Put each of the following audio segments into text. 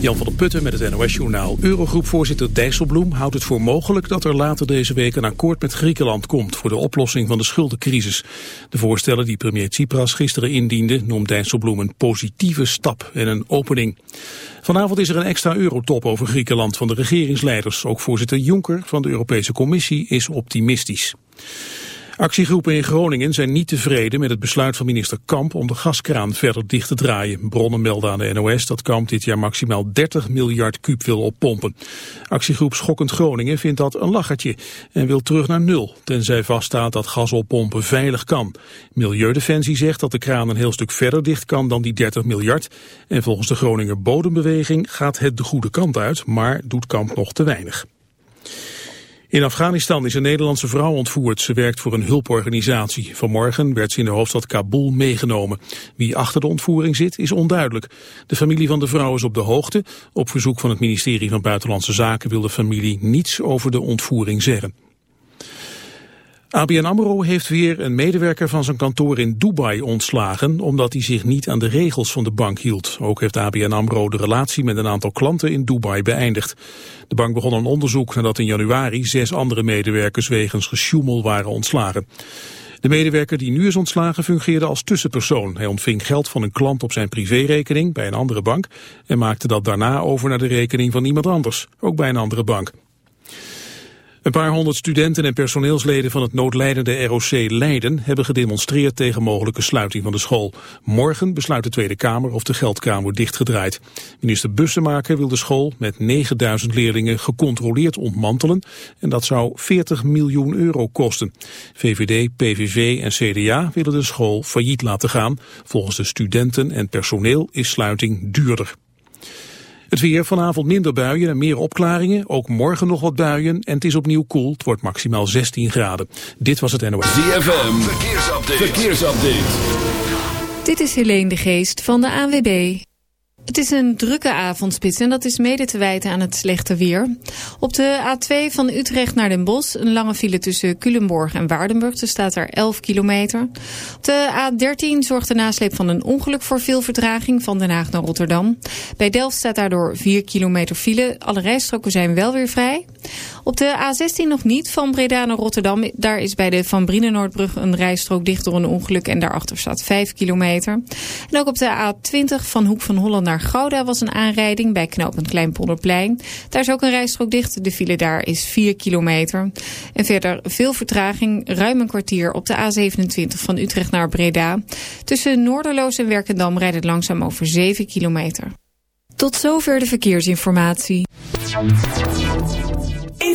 Jan van der Putten met het NOS-journaal. Eurogroepvoorzitter Dijsselbloem houdt het voor mogelijk dat er later deze week een akkoord met Griekenland komt voor de oplossing van de schuldencrisis. De voorstellen die premier Tsipras gisteren indiende noemt Dijsselbloem een positieve stap en een opening. Vanavond is er een extra eurotop over Griekenland van de regeringsleiders. Ook voorzitter Juncker van de Europese Commissie is optimistisch. Actiegroepen in Groningen zijn niet tevreden met het besluit van minister Kamp om de gaskraan verder dicht te draaien. Bronnen melden aan de NOS dat Kamp dit jaar maximaal 30 miljard kuub wil oppompen. Actiegroep Schokkend Groningen vindt dat een lachertje en wil terug naar nul, tenzij vaststaat dat gas oppompen veilig kan. Milieudefensie zegt dat de kraan een heel stuk verder dicht kan dan die 30 miljard. En volgens de Groninger Bodembeweging gaat het de goede kant uit, maar doet Kamp nog te weinig. In Afghanistan is een Nederlandse vrouw ontvoerd. Ze werkt voor een hulporganisatie. Vanmorgen werd ze in de hoofdstad Kabul meegenomen. Wie achter de ontvoering zit is onduidelijk. De familie van de vrouw is op de hoogte. Op verzoek van het ministerie van Buitenlandse Zaken wil de familie niets over de ontvoering zeggen. ABN AMRO heeft weer een medewerker van zijn kantoor in Dubai ontslagen... omdat hij zich niet aan de regels van de bank hield. Ook heeft ABN AMRO de relatie met een aantal klanten in Dubai beëindigd. De bank begon een onderzoek nadat in januari zes andere medewerkers... wegens gesjoemel waren ontslagen. De medewerker die nu is ontslagen fungeerde als tussenpersoon. Hij ontving geld van een klant op zijn privérekening bij een andere bank... en maakte dat daarna over naar de rekening van iemand anders, ook bij een andere bank. Een paar honderd studenten en personeelsleden van het noodlijdende ROC Leiden hebben gedemonstreerd tegen mogelijke sluiting van de school. Morgen besluit de Tweede Kamer of de geldkamer dichtgedraaid. Minister Bussemaker wil de school met 9000 leerlingen gecontroleerd ontmantelen en dat zou 40 miljoen euro kosten. VVD, PVV en CDA willen de school failliet laten gaan. Volgens de studenten en personeel is sluiting duurder. Het weer vanavond minder buien en meer opklaringen. Ook morgen nog wat buien en het is opnieuw koel. Het wordt maximaal 16 graden. Dit was het NOS. ZFM, verkeersupdate. verkeersupdate. Dit is Helene de Geest van de ANWB. Het is een drukke avondspits en dat is mede te wijten aan het slechte weer. Op de A2 van Utrecht naar Den Bosch een lange file tussen Culemborg en Waardenburg. Er staat er 11 kilometer. Op de A13 zorgt de nasleep van een ongeluk voor veel vertraging van Den Haag naar Rotterdam. Bij Delft staat daardoor 4 kilometer file. Alle rijstroken zijn wel weer vrij. Op de A16 nog niet, van Breda naar Rotterdam. Daar is bij de Van Brienenoordbrug een rijstrook dicht door een ongeluk en daarachter staat 5 kilometer. En ook op de A20 van Hoek van Holland naar Gouda was een aanrijding bij knooppunt Kleinpolderplein. Daar is ook een rijstrook dicht. De file daar is 4 kilometer. En verder veel vertraging, ruim een kwartier op de A27 van Utrecht naar Breda. Tussen Noorderloos en Werkendam rijdt het langzaam over 7 kilometer. Tot zover de verkeersinformatie. In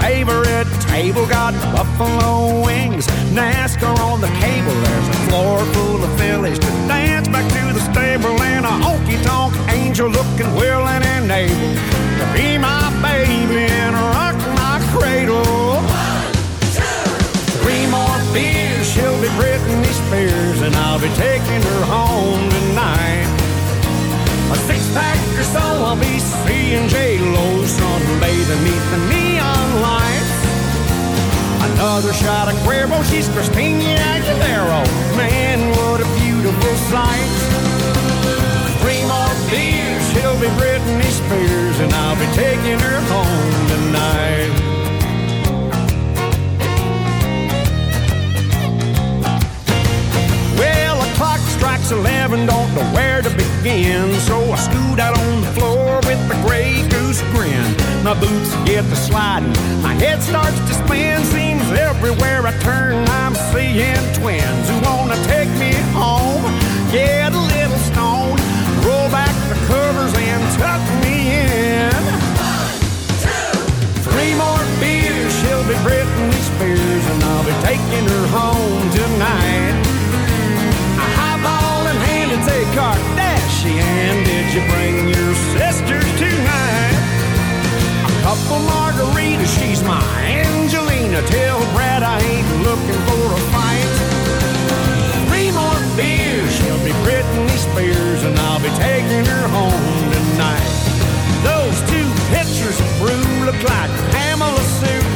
Favorite table. Got buffalo wings, NASCAR on the cable. There's a floor full of fillies to dance back to the stable, and a honky tonk angel looking willing and able to be my baby and rock my cradle. Three more beers, she'll be Britney Spears, and I'll be taking her home tonight. A six pack or so, I'll be seeing J Lo sunbathing neath the neon lights. Another shot of Cuervo, she's Christina Aguilera. Man, what a beautiful sight. Three more beers, she'll be Britney Spears, and I'll be taking her home tonight. My boots get to sliding, my head starts to spin. Seems everywhere I turn, I'm seeing twins who wanna take me home. Get a little stone, roll back the covers and tuck me in. Three more beers, she'll be Britney Spears, and I'll be taking her home tonight. A couple margaritas, she's my Angelina. Tell Brad I ain't looking for a fight. Three more beers, she'll be Britney Spears, and I'll be taking her home tonight. Those two pictures of brew look like Pamela Sue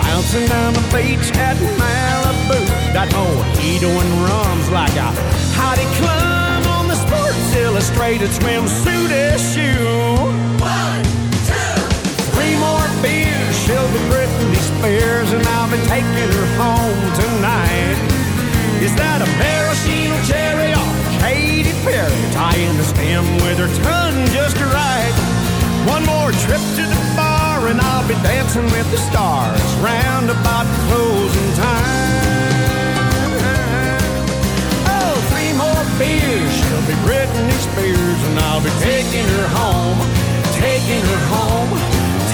bouncing down the beach at Malibu. That mojito and rum's like a hottie club on the Sports Illustrated swimsuit issue. One, She'll be Britney Spears, and I'll be taking her home tonight. Is that a maraschino cherry or Katy Perry? Tying the stem with her tongue just right. One more trip to the bar and I'll be dancing with the stars round about closing time. Oh, three more beers, she'll be Britney Spears and I'll be taking her home, taking her home,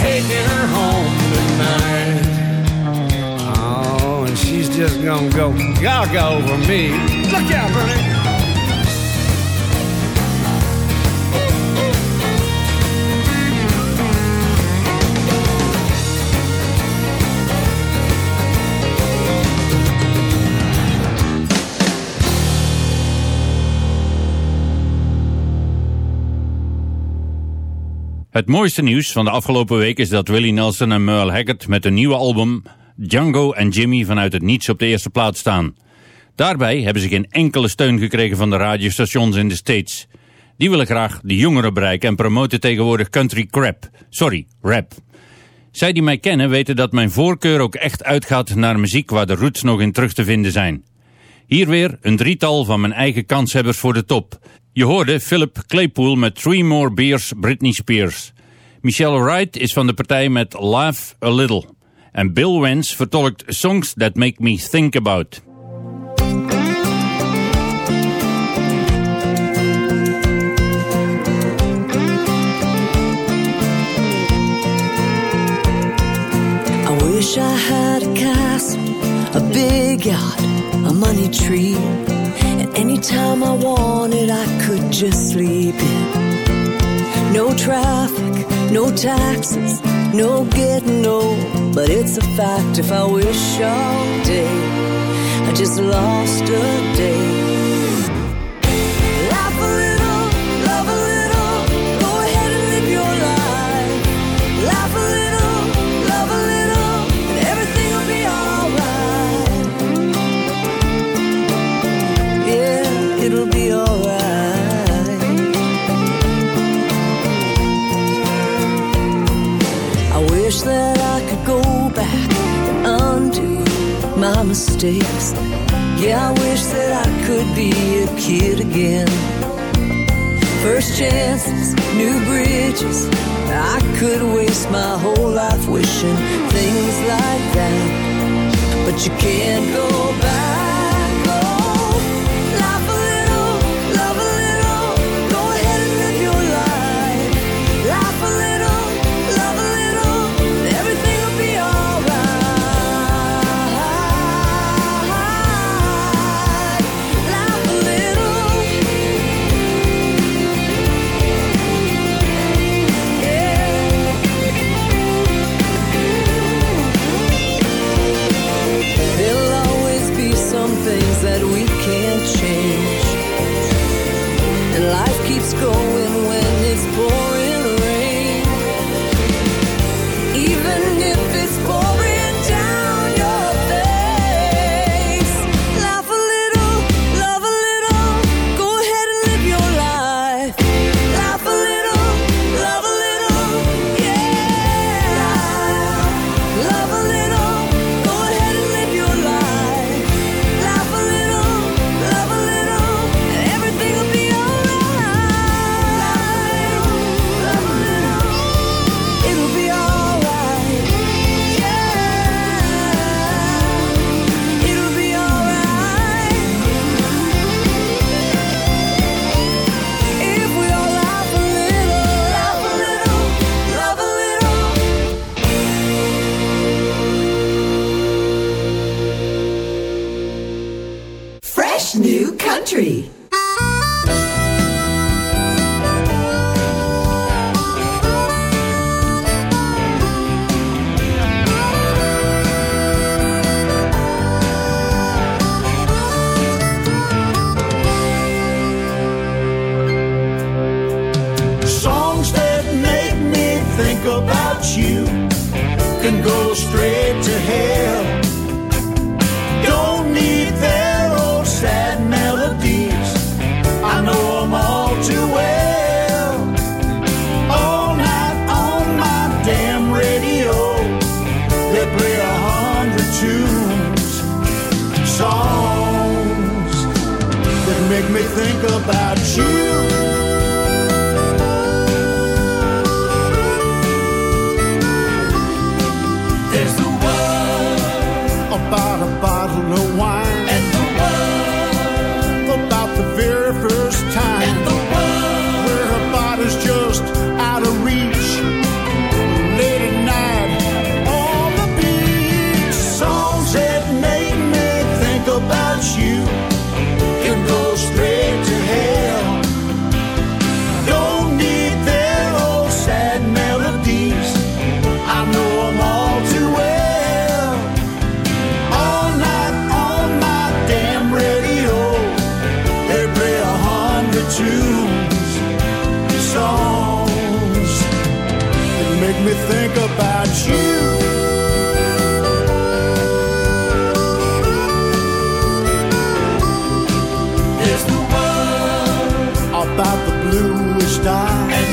taking her home tonight. Oh, and she's just gonna go gaga over me. Look out, Bernie. Het mooiste nieuws van de afgelopen week is dat Willie Nelson en Merle Haggard met een nieuwe album Django en Jimmy vanuit het niets op de eerste plaats staan. Daarbij hebben ze geen enkele steun gekregen van de radiostations in de States. Die willen graag de jongeren bereiken en promoten tegenwoordig country crap. Sorry, rap. Zij die mij kennen weten dat mijn voorkeur ook echt uitgaat naar muziek waar de roots nog in terug te vinden zijn. Hier weer een drietal van mijn eigen kanshebbers voor de top. Je hoorde Philip Claypool met Three More Beers Britney Spears. Michelle Wright is van de partij met Laugh a Little. En Bill Wentz vertolkt Songs That Make Me Think About. I wish I had a a big yacht, a money tree. And anytime I wanted, I could just sleep in. No traffic, no taxes, no getting old. But it's a fact if I wish all day, I just lost a day. Mistakes. Yeah, I wish that I could be a kid again. First chances, new bridges. I could waste my whole life wishing things like that. But you can't go back. Country. Bluest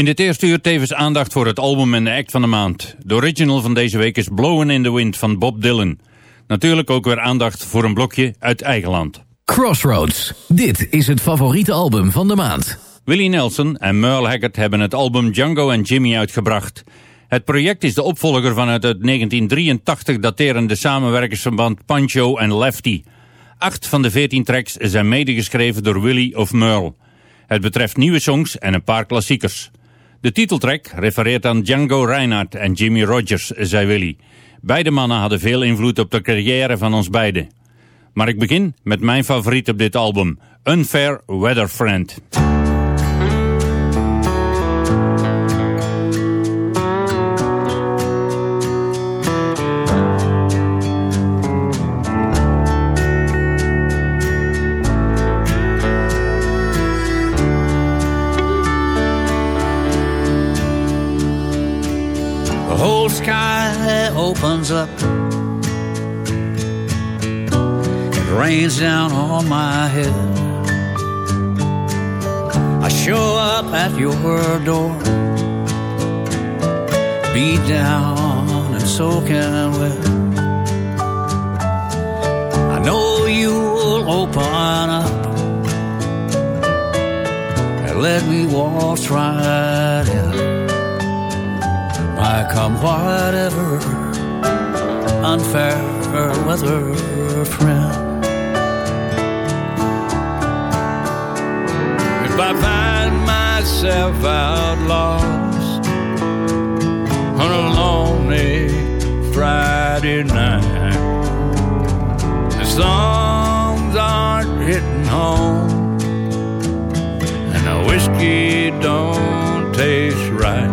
In dit eerste uur tevens aandacht voor het album en de act van de maand. De original van deze week is Blowin' in the Wind van Bob Dylan. Natuurlijk ook weer aandacht voor een blokje uit eigen land. Crossroads. Dit is het favoriete album van de maand. Willie Nelson en Merle Haggard hebben het album Django and Jimmy uitgebracht. Het project is de opvolger van het uit 1983 daterende samenwerkersverband Pancho en Lefty. Acht van de veertien tracks zijn medegeschreven door Willie of Merle. Het betreft nieuwe songs en een paar klassiekers. De titeltrack refereert aan Django Reinhardt en Jimmy Rogers, zei Willie. Beide mannen hadden veel invloed op de carrière van ons beiden. Maar ik begin met mijn favoriet op dit album, Unfair Weather Friend. Opens up. It rains down on my head. I show up at your door, beat down and soaking wet. I know you'll open up and let me walk right in. I come whatever unfair weather friend. If I find myself out lost on a lonely Friday night, the songs aren't hitting home, and the whiskey don't taste right.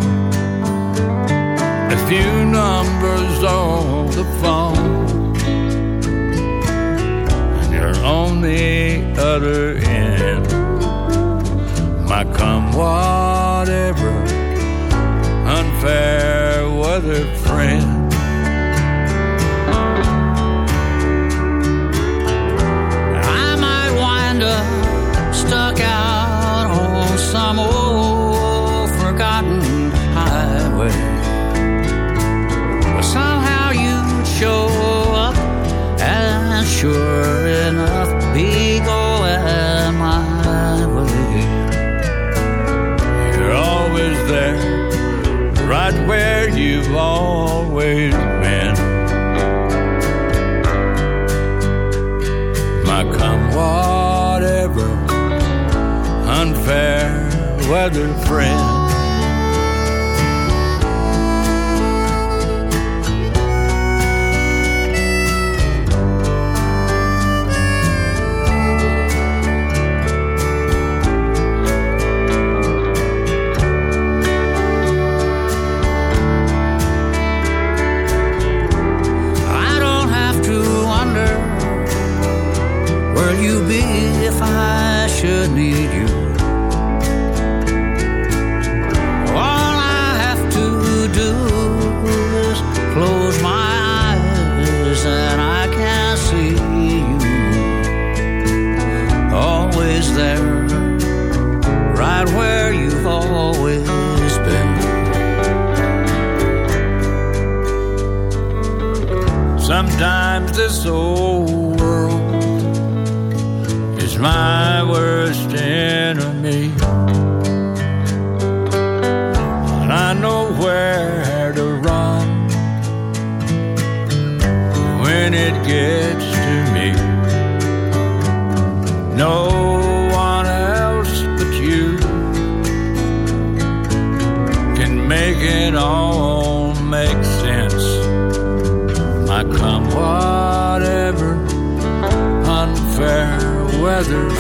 A few numb the other end. My come whatever, unfair weather friend.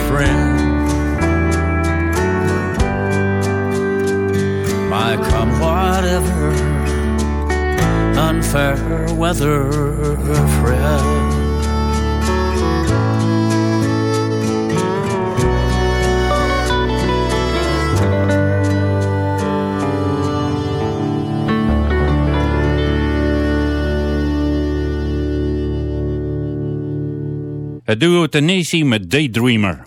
friend. My come whatever unfair weather friend. Het duo Tennessee met Daydreamer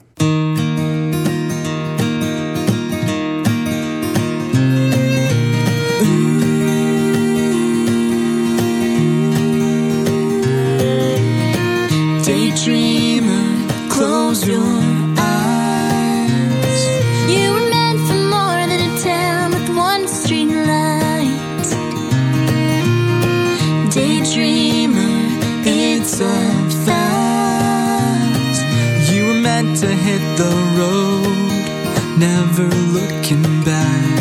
never looking back.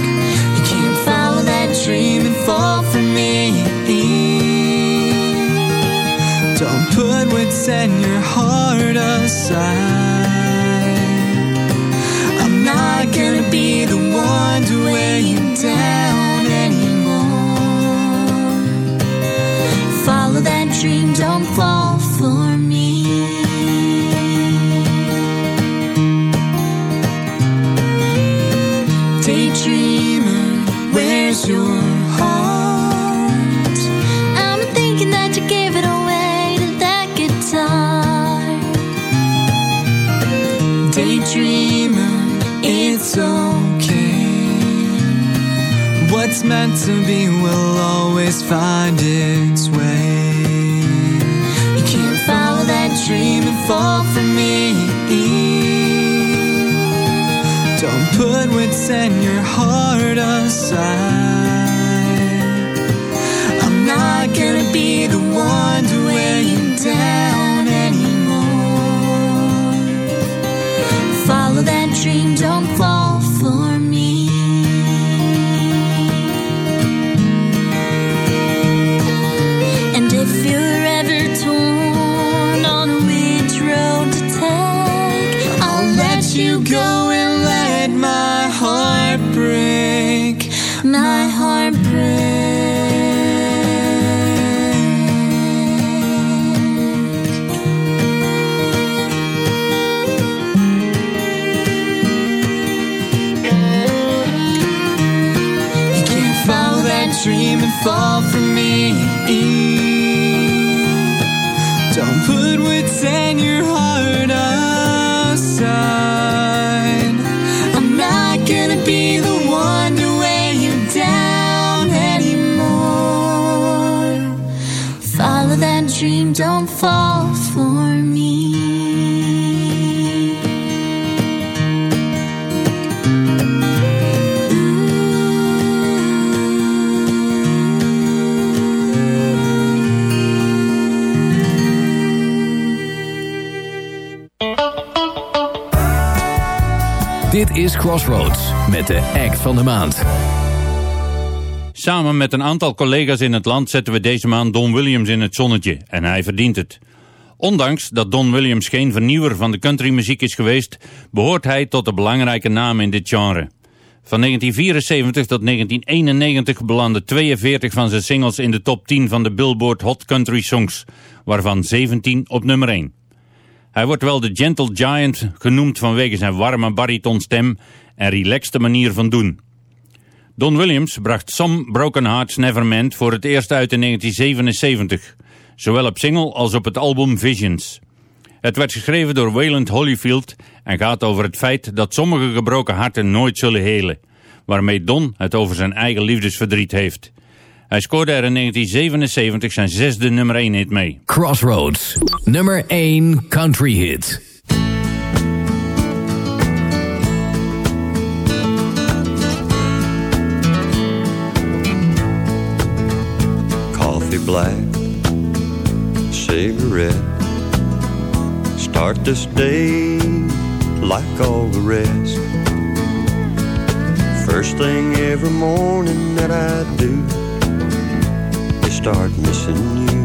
You can't follow that dream and fall for me. Don't put what's in your heart aside. it's meant to be will always find its way. You can't follow that dream and fall for me. Don't put what's in your heart aside. I'm not gonna be the one to weigh you down anymore. Follow that dream, don't fall for me. Don't put what's in your heart aside. I'm not gonna be the one to weigh you down anymore. Follow that dream, don't fall Dit is Crossroads met de act van de maand. Samen met een aantal collega's in het land zetten we deze maand Don Williams in het zonnetje. En hij verdient het. Ondanks dat Don Williams geen vernieuwer van de countrymuziek is geweest, behoort hij tot de belangrijke namen in dit genre. Van 1974 tot 1991 belanden 42 van zijn singles in de top 10 van de Billboard Hot Country Songs, waarvan 17 op nummer 1. Hij wordt wel de Gentle Giant genoemd vanwege zijn warme baritonstem en relaxte manier van doen. Don Williams bracht Some Broken Hearts Never Mend voor het eerst uit in 1977, zowel op single als op het album Visions. Het werd geschreven door Wayland Holyfield en gaat over het feit dat sommige gebroken harten nooit zullen helen, waarmee Don het over zijn eigen liefdesverdriet heeft. Hij scoorde er in 1977 zijn zesde nummer 1 hit mee. Crossroads, nummer 1 country hit. coffee black, cigarette. Start this day like all the rest. First thing every morning that I do is start missing you.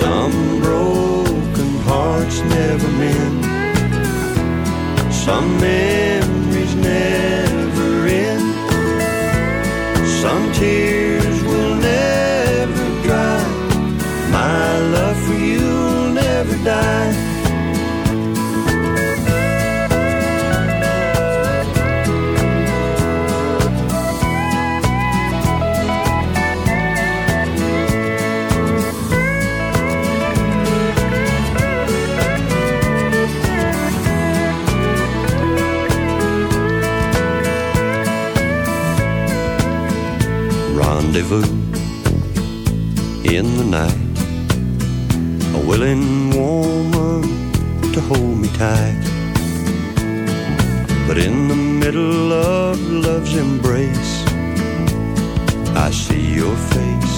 Some broken hearts never mend. Some memories never end. Some tears rendezvous in the night. A willing woman to hold me tight. But in the middle of love's embrace, I see your face.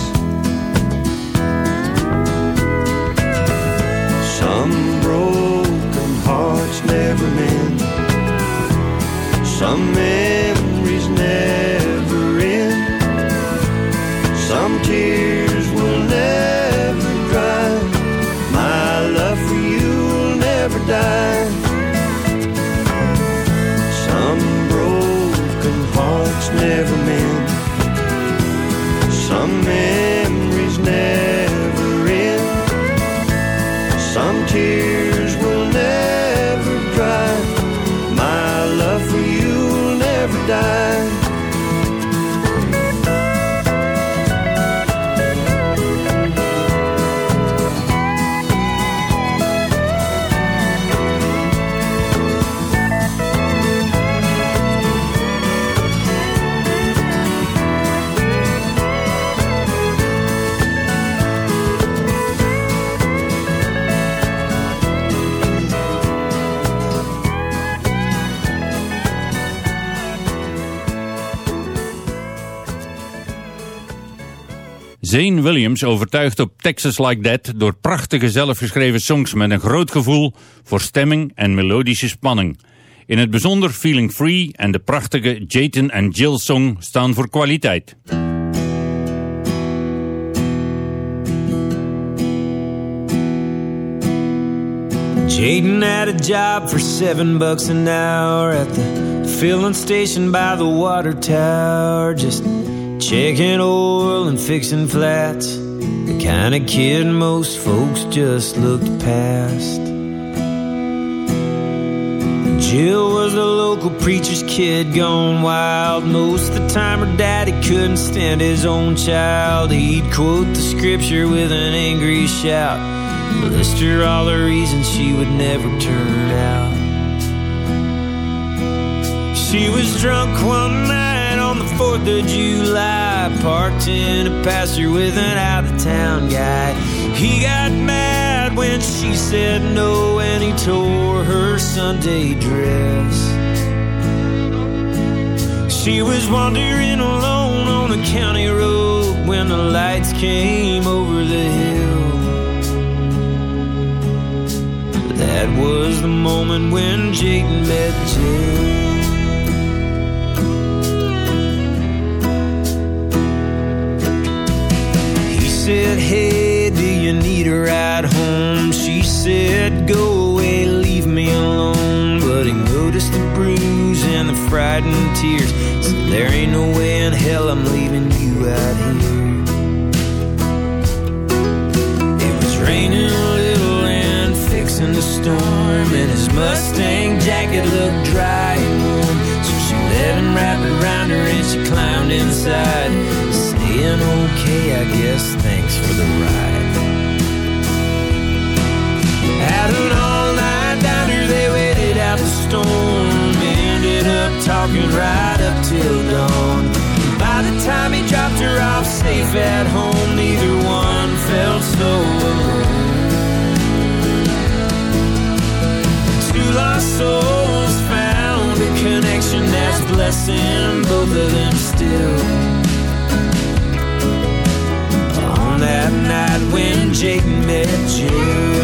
Some broken hearts never mend. Some memories never. de Zane Williams overtuigt op Texas Like That door prachtige zelfgeschreven songs met een groot gevoel voor stemming en melodische spanning. In het bijzonder Feeling Free en de prachtige Jayton en Jill song staan voor kwaliteit. Jaden had a job for seven bucks an hour at the filling station by the water tower. Just checking oil and fixing flats. The kind of kid most folks just looked past. Jill was a local preacher's kid gone wild. Most of the time, her daddy couldn't stand his own child. He'd quote the scripture with an angry shout, list her all the reasons she would never turn out. She was drunk one night the 4th of July, parked in a pasture with an out of town guy. He got mad when she said no, and he tore her Sunday dress. She was wandering alone on a county road when the lights came over the hill. That was the moment when Jayden met Jill. Said, Hey, do you need a ride home? She said, Go away, leave me alone. But he noticed the bruise and the frightened tears. Said, There ain't no way in hell I'm leaving you out here. It was raining a little and fixing the storm, and his Mustang jacket looked dry and warm. So she let him wrap it around her and she climbed inside. Staying okay, I guess. Thanks for the ride. At an all-night diner, they waited out the storm. Ended up talking right up till dawn. By the time he dropped her off safe at home, neither one felt so alone. Two lost souls found a connection that's blessing both of them still. Jayden met Jill.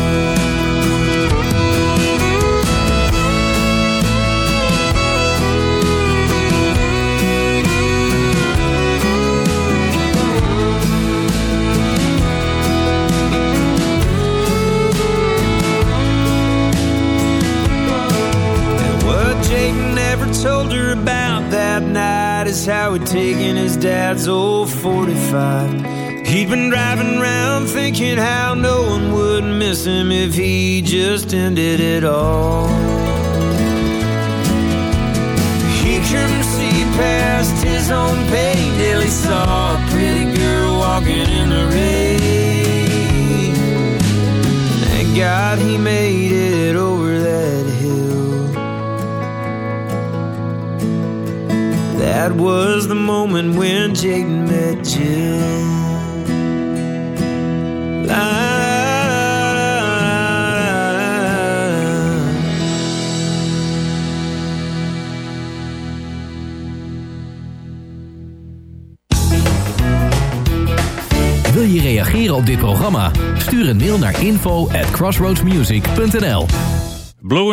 Told her about that night is how he'd taken his dad's old 45. He'd been driving around thinking how no one would miss him if he just ended it all. He couldn't see past his own pain till he saw a pretty girl walking in the rain. Thank God he made it over that hill. That was the moment when Jayden met Jill. Op dit programma? Stuur een mail naar info at crossroadsmusic.nl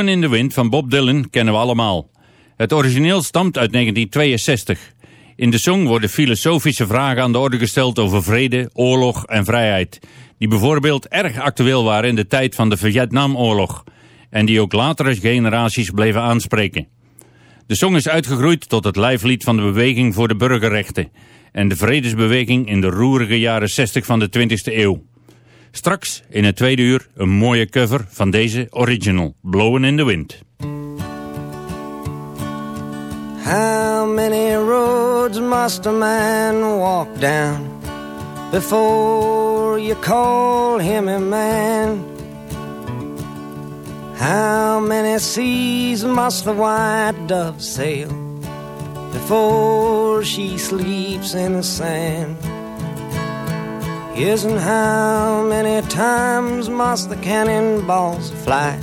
in the Wind van Bob Dylan kennen we allemaal. Het origineel stamt uit 1962. In de song worden filosofische vragen aan de orde gesteld over vrede, oorlog en vrijheid. Die bijvoorbeeld erg actueel waren in de tijd van de Vietnamoorlog. En die ook latere generaties bleven aanspreken. De song is uitgegroeid tot het lijflied van de beweging voor de burgerrechten. En de vredesbeweging in de roerige jaren 60 van de 20e eeuw. Straks in het tweede uur een mooie cover van deze original, Blowin' in the Wind. How many roads must a man walk down before you call him a man? How many seas must the white dove sail before she sleeps in the sand? Isn't how many times must the cannonballs fly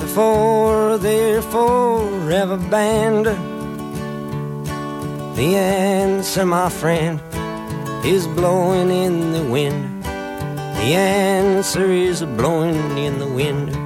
before they're forever banned? The answer, my friend, is blowing in the wind. The answer is blowing in the wind.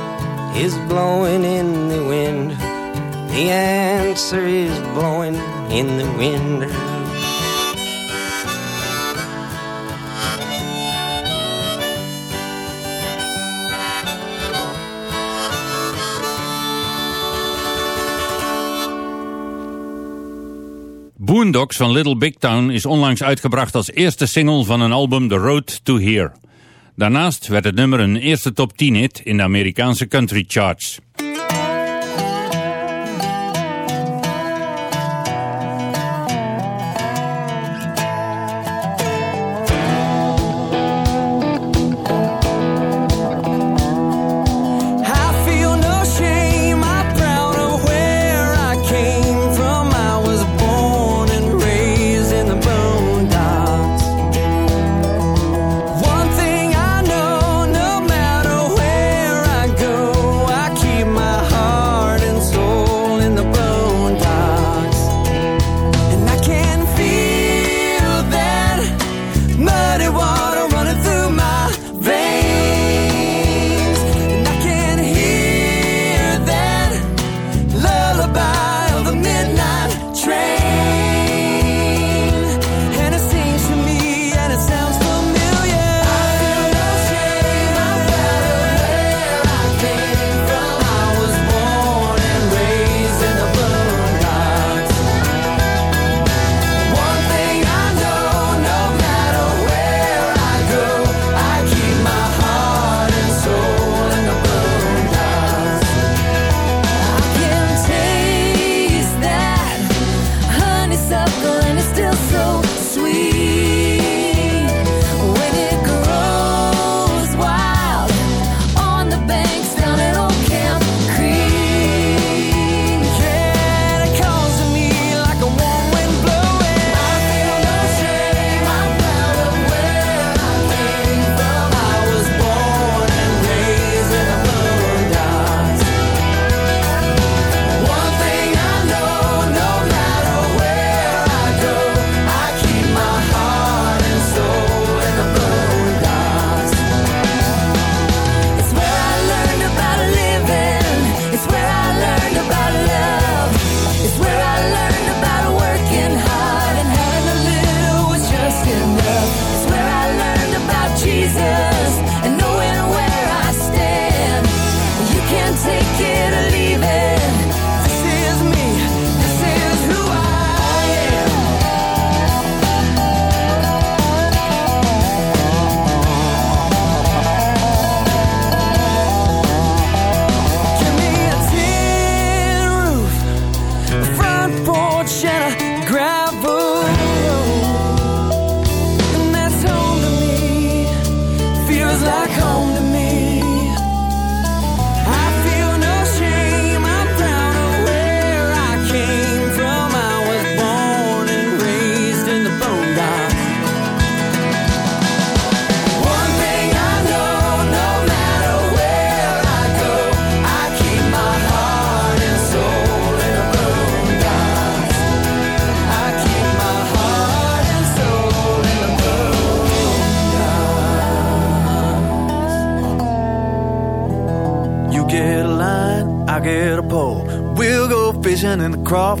is blowing in the wind. The answer is blowing in the wind. Boondocks van Little Big Town is onlangs uitgebracht als eerste single van een album The Road to Here. Daarnaast werd het nummer een eerste top 10 hit in de Amerikaanse country charts.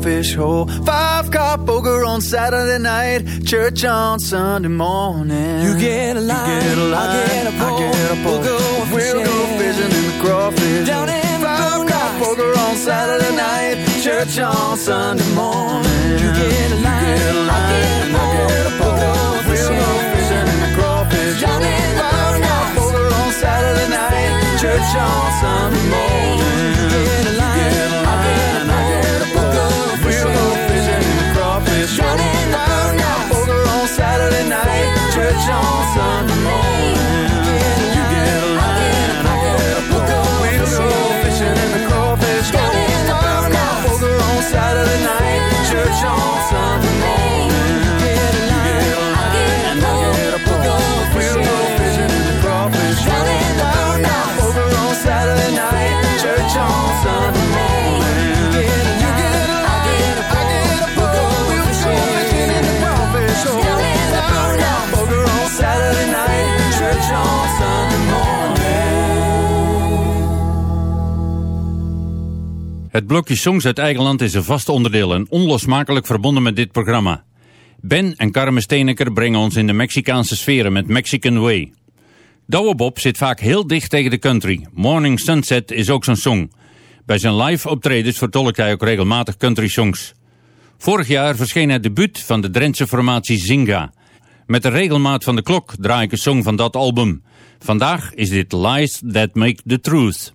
Crawfish hole. Five car poker on Saturday night. Church on Sunday morning. You get a line, You get a line. I get a pole. I get a pole. We'll go We'll go fishing. fishing in the crawfish Down hole. in Five car boondocks. poker on Saturday night. Church on Sunday morning. You get a line, You get a line. I get a pole. I get a pole. We'll go We'll go fishing. fishing in the crawfish Down hole. in Five car poker on Saturday night. Church on Sunday morning. Saturday night. Church on Sunday Het blokje Songs uit eigen land is een vast onderdeel en onlosmakelijk verbonden met dit programma. Ben en Carmen Steeneker brengen ons in de Mexicaanse sferen met Mexican Way. Douwe Bob zit vaak heel dicht tegen de country. Morning Sunset is ook zo'n song. Bij zijn live optredens vertolkt hij ook regelmatig country songs. Vorig jaar verscheen het debuut van de Drentse formatie Zinga. Met de regelmaat van de klok draai ik een song van dat album. Vandaag is dit Lies That Make the Truth.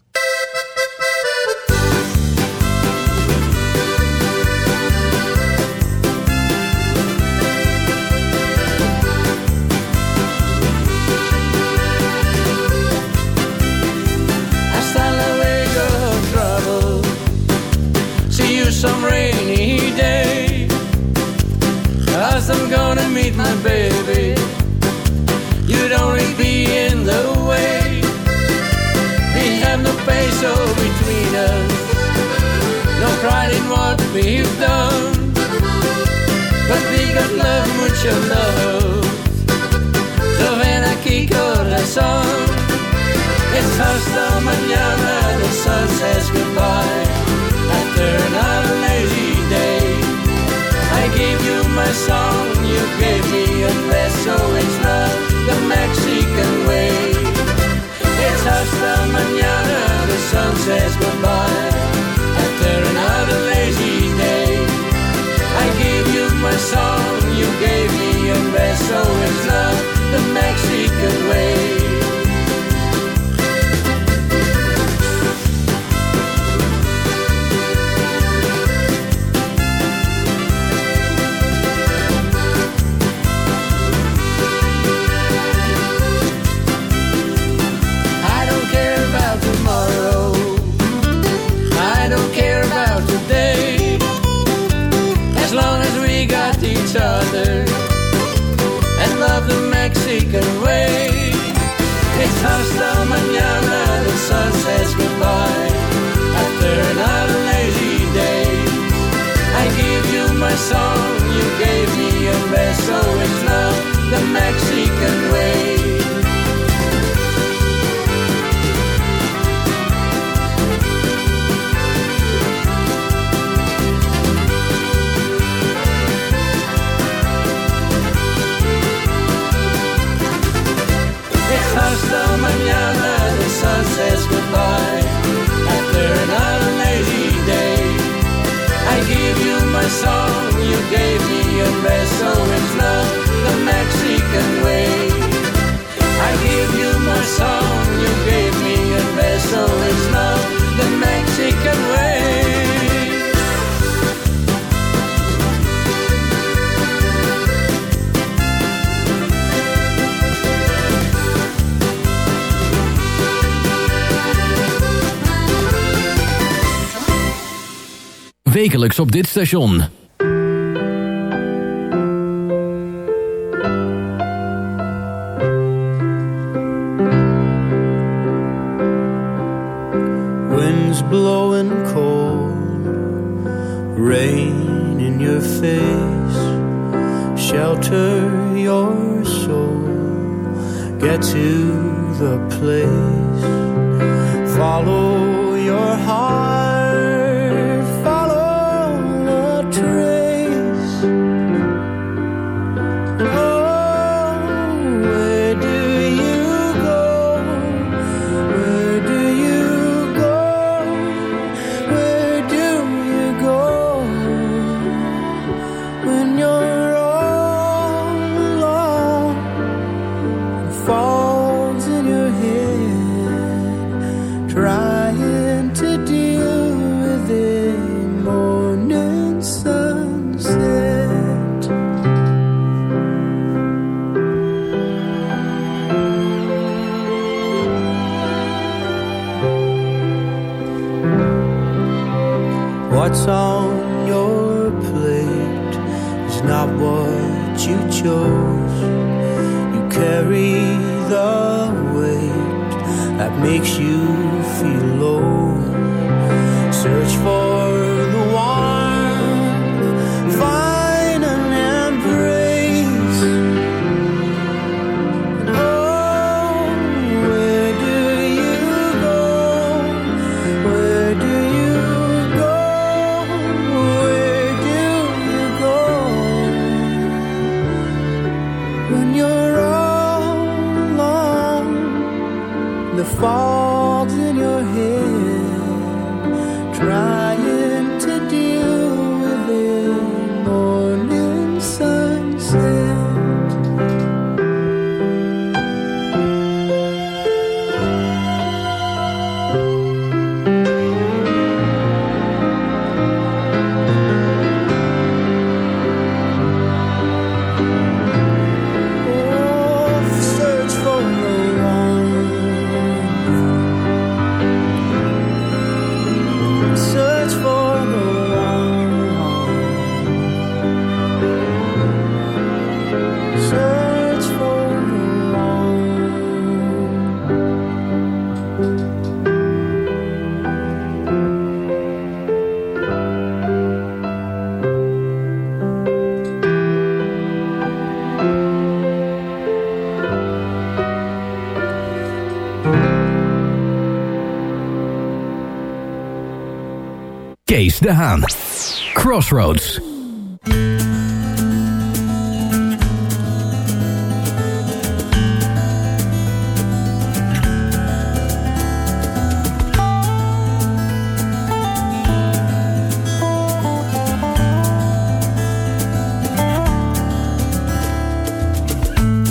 Mucho love. So ven aquí, corazón. It's hasta mañana, the sun says goodbye. After another lazy day, I gave you my song, you gave me a beso. It's not the Mexican way. It's hasta mañana, the sun says goodbye. After another lazy day, I gave you my song, you gave Wekelijks op dit station. Winds blowing cold, rain in your face, shelter your soul, get to the place, follow Kees de Haan. Crossroads.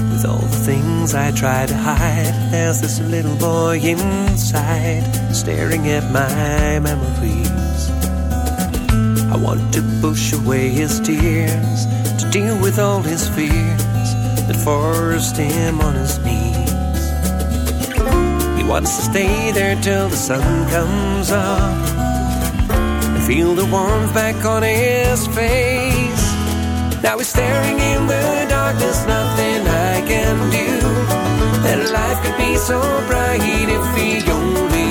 With all the things I try to hide, there's this little boy inside staring at my memories. I want to push away his tears, to deal with all his fears that forced him on his knees. He wants to stay there till the sun comes up and feel the warmth back on his face. Now he's staring in the darkness, nothing I can do. That life could be so bright if he only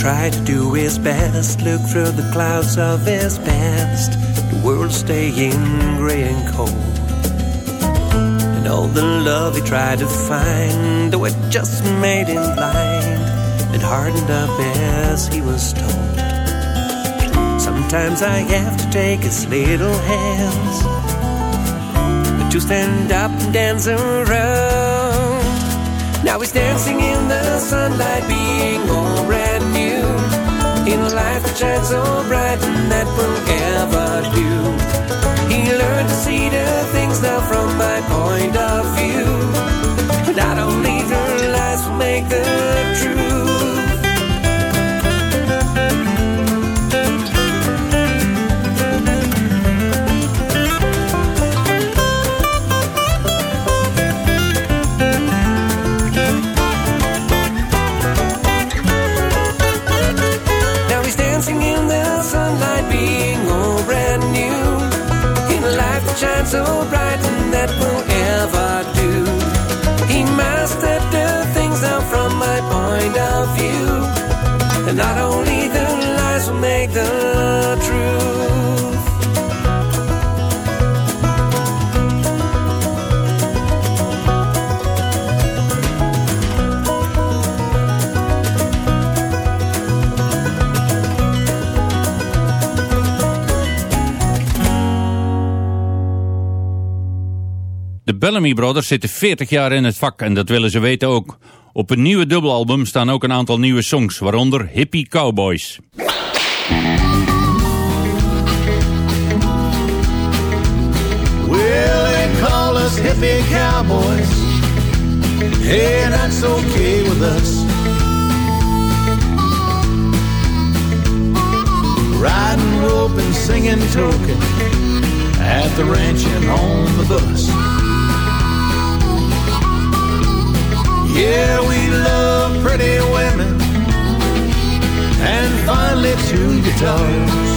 Tried to do his best, look through the clouds of his past, the world's staying gray and cold. And all the love he tried to find, though it just made him blind, it hardened up as he was told. Sometimes I have to take his little hands to stand up and dance around. Now he's dancing in the sunlight, being all brand new. In life that shines so bright and that will ever do. He learned to see the things now from my point of view. Not only the lies will make the truth. De Bellamy Brothers zitten 40 jaar in het vak en dat willen ze weten ook. Op een nieuwe dubbelalbum staan ook een aantal nieuwe songs, waaronder Hippie Cowboys. Well, call us cowboys. Hey, that's okay with us. Riding rope and singing token at the ranch and on the bus. Yeah, we love pretty women and finally two guitars.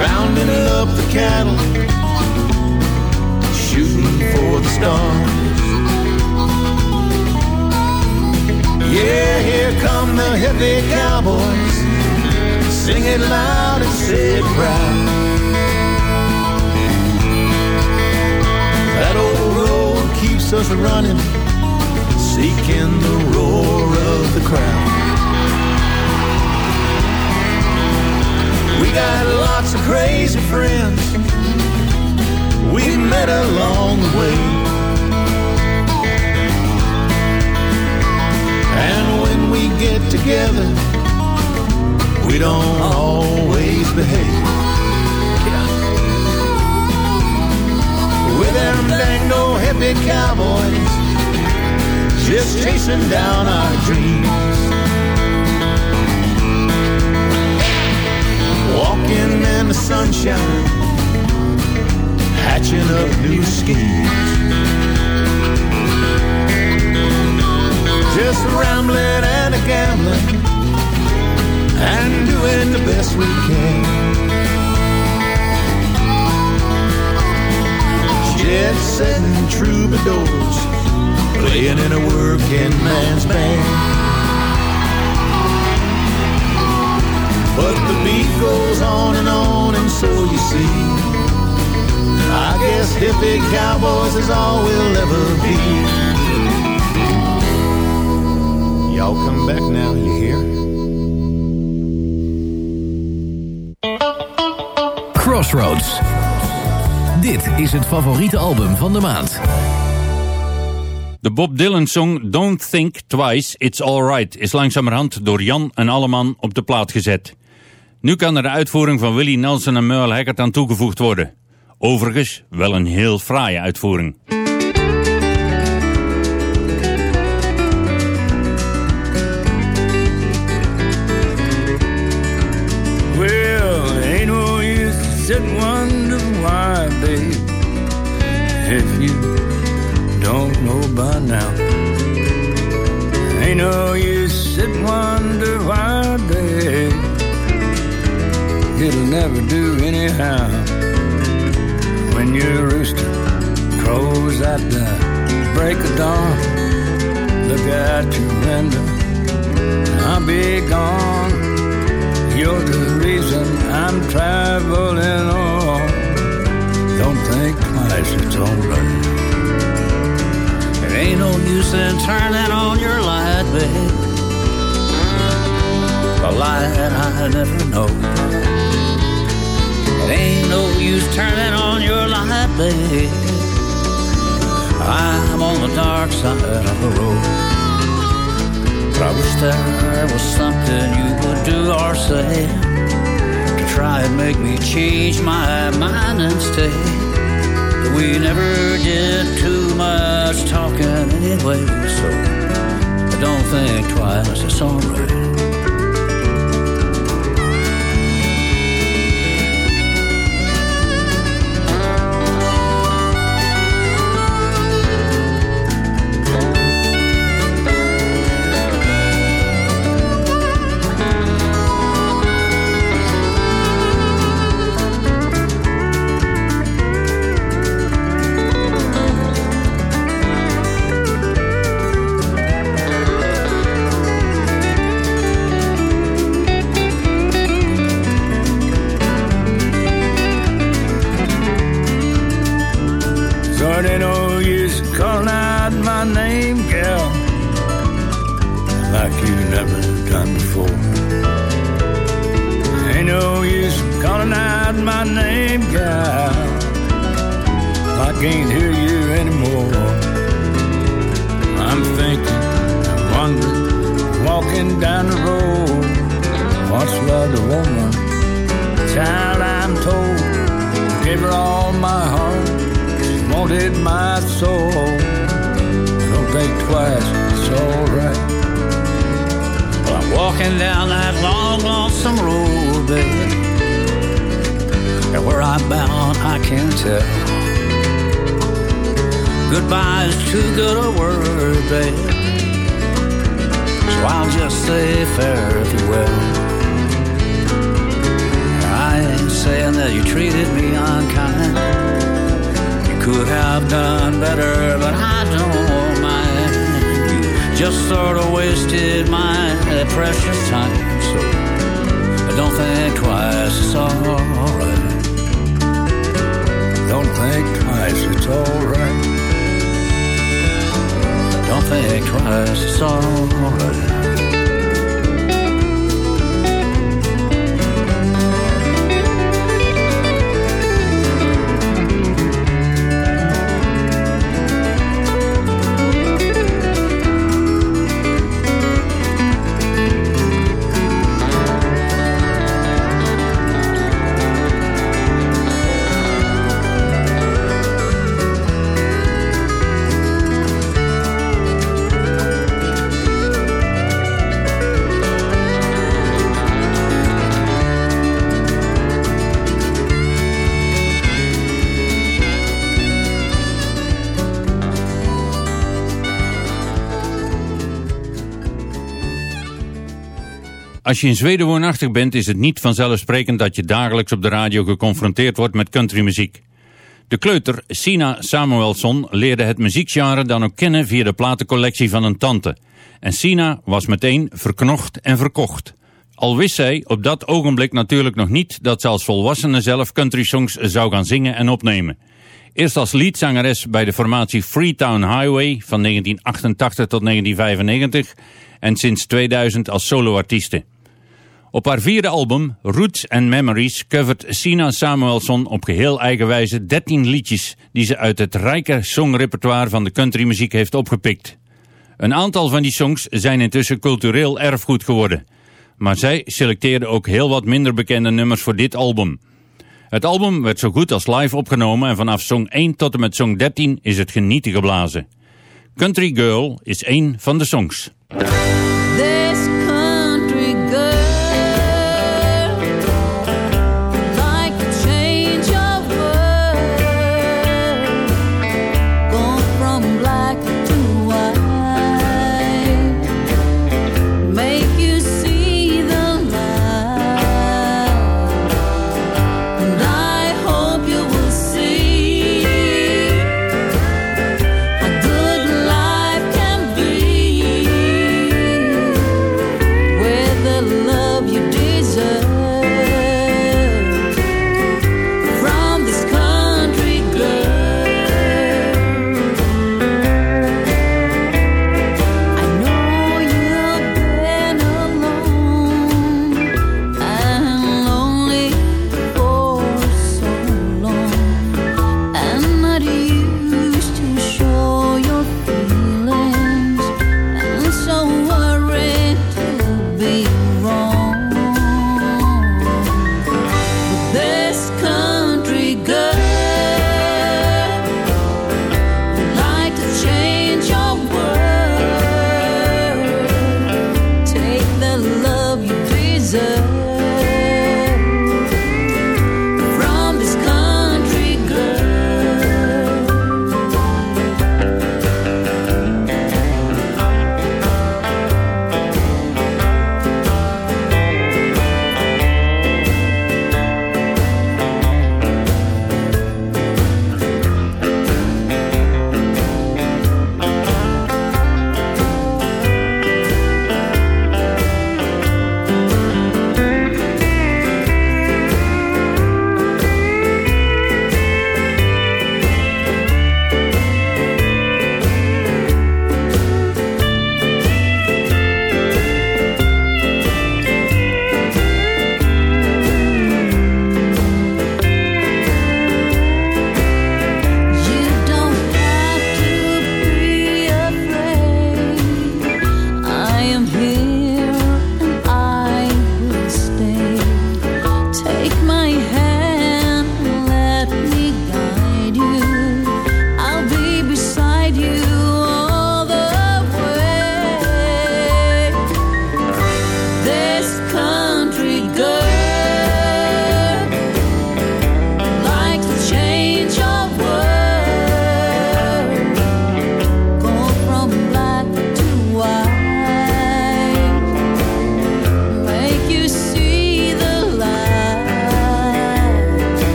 Rounding up the cattle, shooting for the stars. Yeah, here come the hippie cowboys, sing it loud and say proud. That old road keeps us running, seeking the roar of the crowd. We got lots of crazy friends we met along the way. And when we get together, we don't always behave. Them dang old hippie cowboys, just chasing down our dreams. Walking in the sunshine, hatching up new schemes. Just rambling and a gambling, and doing the best we can. Jet setting troubadours, playing in a working man's band. But the beat goes on and on, and so you see. I guess hippie cowboys is all we'll ever be. Y'all come back now, you hear? Crossroads. Dit is het favoriete album van de maand. De Bob Dylan song Don't Think Twice, It's Alright is langzamerhand door Jan en Alleman op de plaat gezet. Nu kan er de uitvoering van Willie Nelson en Merle Haggard aan toegevoegd worden. Overigens wel een heel fraaie uitvoering. Anyhow. When your rooster crows at the break of dawn, look out your window. I'll be gone. You're the reason I'm traveling on. Don't think twice, it's alright. There ain't no use in turning on your light, babe. A light I never know. Ain't no use turning on your light, babe. I'm on the dark side of the road. But I wish there was something you would do or say to try and make me change my mind and stay. But we never did too much talking anyway, so don't think twice, it's alright. Good a word, baby. So I'll just say fare thee well. I ain't saying that you treated me unkind. You could have done better, but I don't mind. You just sort of wasted my precious time. So don't think twice, it's alright. Don't think twice, it's alright. Don't think twice, it's alright. Als je in Zweden woonachtig bent is het niet vanzelfsprekend dat je dagelijks op de radio geconfronteerd wordt met countrymuziek. De kleuter Sina Samuelsson leerde het muziekgenre dan ook kennen via de platencollectie van een tante. En Sina was meteen verknocht en verkocht. Al wist zij op dat ogenblik natuurlijk nog niet dat ze als volwassene zelf country songs zou gaan zingen en opnemen. Eerst als leadzangeres bij de formatie Freetown Highway van 1988 tot 1995 en sinds 2000 als soloartieste. Op haar vierde album, Roots and Memories, covert Sina Samuelsson op geheel eigen wijze 13 liedjes die ze uit het rijke songrepertoire van de countrymuziek heeft opgepikt. Een aantal van die songs zijn intussen cultureel erfgoed geworden. Maar zij selecteerde ook heel wat minder bekende nummers voor dit album. Het album werd zo goed als live opgenomen en vanaf song 1 tot en met song 13 is het genieten geblazen. Country Girl is één van de songs.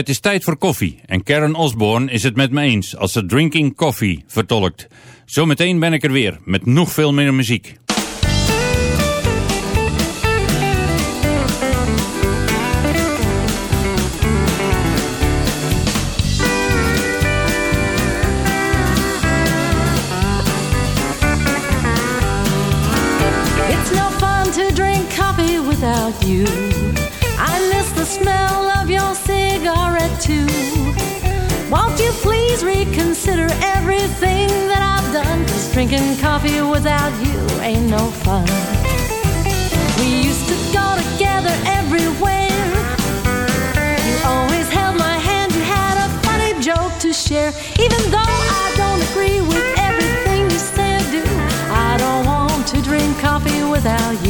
Het is tijd voor koffie en Karen Osborne is het met me eens als ze Drinking Coffee vertolkt. Zometeen ben ik er weer met nog veel meer muziek. You. I miss the smell of your too. Won't you please reconsider everything that I've done? Cause drinking coffee without you ain't no fun. We used to go together everywhere. You always held my hand, you had a funny joke to share. Even though I don't agree with everything you say or do, I don't want to drink coffee without you.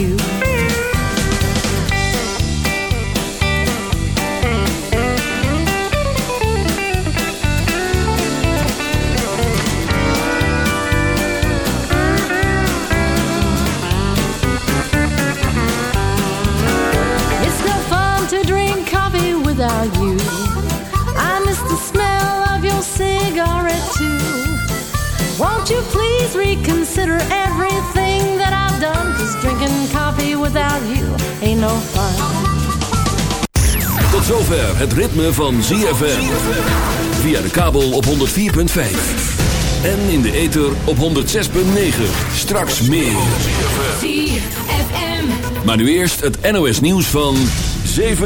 You please reconsider everything that I've done? Cause drinking coffee without you ain't no fun. Tot zover het ritme van ZFM. Via de kabel op 104.5. En in de ether op 106.9. Straks meer. ZFM. Maar nu eerst het NOS nieuws van 7.